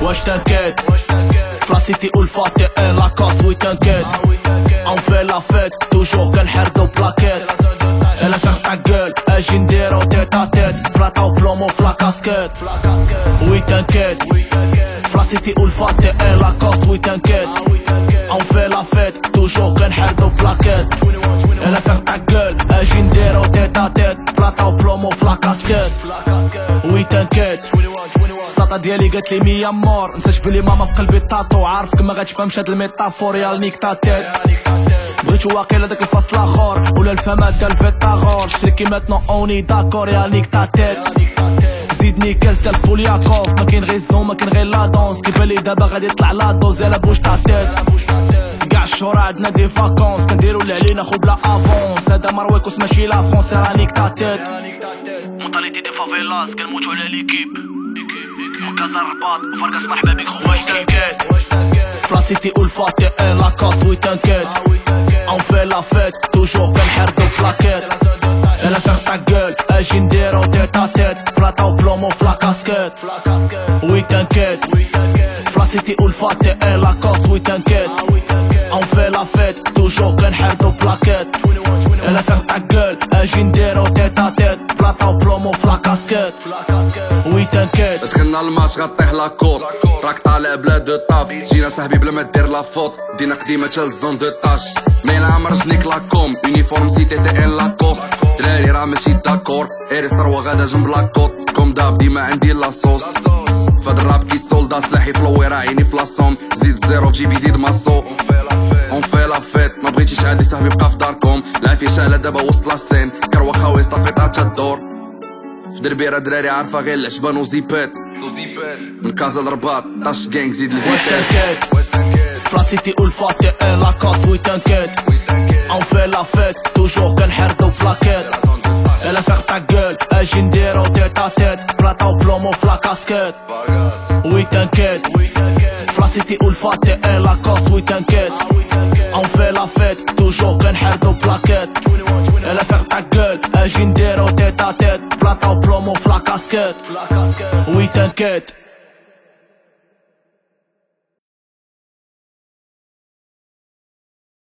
Wesh t'inquiète Flacity ou le faté et la coste oui t'inquiète On fait la fête toujours qu'un de plaquette Elle a fait ta gueule أجي نديرو تيت ا تيت بلاطا وبلومو فلا كاسكيت وي تنكيت فلاسيتي والفاتي اي لاكوست وي تنكيت اون في لا فيت توجور كنحردو بلاكيت أنا فيغ تا كول أجي نديرو تيت ا تيت بلاطا وبلومو فلا كاسكيت وي تنكيت الساطا ديالي قالت لي مية مور نساش بلي ماما في قلبي طاطو عارفك ما غاتفهمش هاد الميتافور يا نيك تا تيت بغيتو واقيلا داك الفصل الآخر ولا الفهمات ديال فيتاغور شري كي ماتنو اوني داكور يا نيك تا تيت زيدني كاس ديال بولياكوف ما كاين غير الزوم ما كاين غير لا دونس كيبان لي دابا غادي يطلع لا دوز يا بوش تا تيت كاع الشهور عندنا دي فاكونس. كنديرو اللي علينا خو بلا افونس. هذا مرويكوس ماشي لا فونس رانيك تا تيت mentalité des favelas كنموتو على l'équipe. من كازا الرباط وفرقاس مرحبا بك خو واش t'inquiète؟ ف la cité والفاتي et Lacoste oui t'inquiète. On fait la fête, toujours comme hair ta gueule, أجي نديرو tête à tête بلاطا وبلومو ف la casquette oui t'inquiète ف la cité والفاتي et Lacoste oui t'inquiète On fait la fête, toujours كان حير دو بلاكيت Elle a fait ta gueule, أجي نديرو tête à tête بلاطا وبلومو فلا كاسكيت وي تنكيت دخلنا الماتش غطيح لاكوط راك طالع بلا دو طاف جينا صاحبي بلا ما دير لا فوت دينا قديمة تا الزون دو طاش مي العمر جنيك لاكوم يونيفورم سي تي ان دراري راه ماشي داكور. ايريس تروا غادا جنب لاكوت كوم داب ديما عندي لاصوص فهاد الراب كي سولدا سلاحي فلوي راه عيني فلاصوم زيد زيرو في جيبي زيد ماسو اون في لا فيت ما بغيتيش عادي صاحبي بقى في داركم. العافية شاله دابا وسط لاسين كروخا خاوي طافيت تا الدور. في دربي راه دراري عارفة غير العشبان وزيبات من كازا الرباط طاش جانج زيد الفيتات فلاسيتي والفاتي اي لاكوست وي تنكيت اون في لا فيت توجور كنحردو فيغ تا كول أجي نديرو تيت ا تيت بلاطا وبلومو فلا كاسكيت وي تنكيت فلاسيتي والفاتي اي لاكوست وي تنكيت اون في لا فيت توجور كنحردو بلاكيت الا فيغ تا كول أجي نديرو تيت ا تيت بلاطا وبلومو فلا كاسكيت وي تنكيت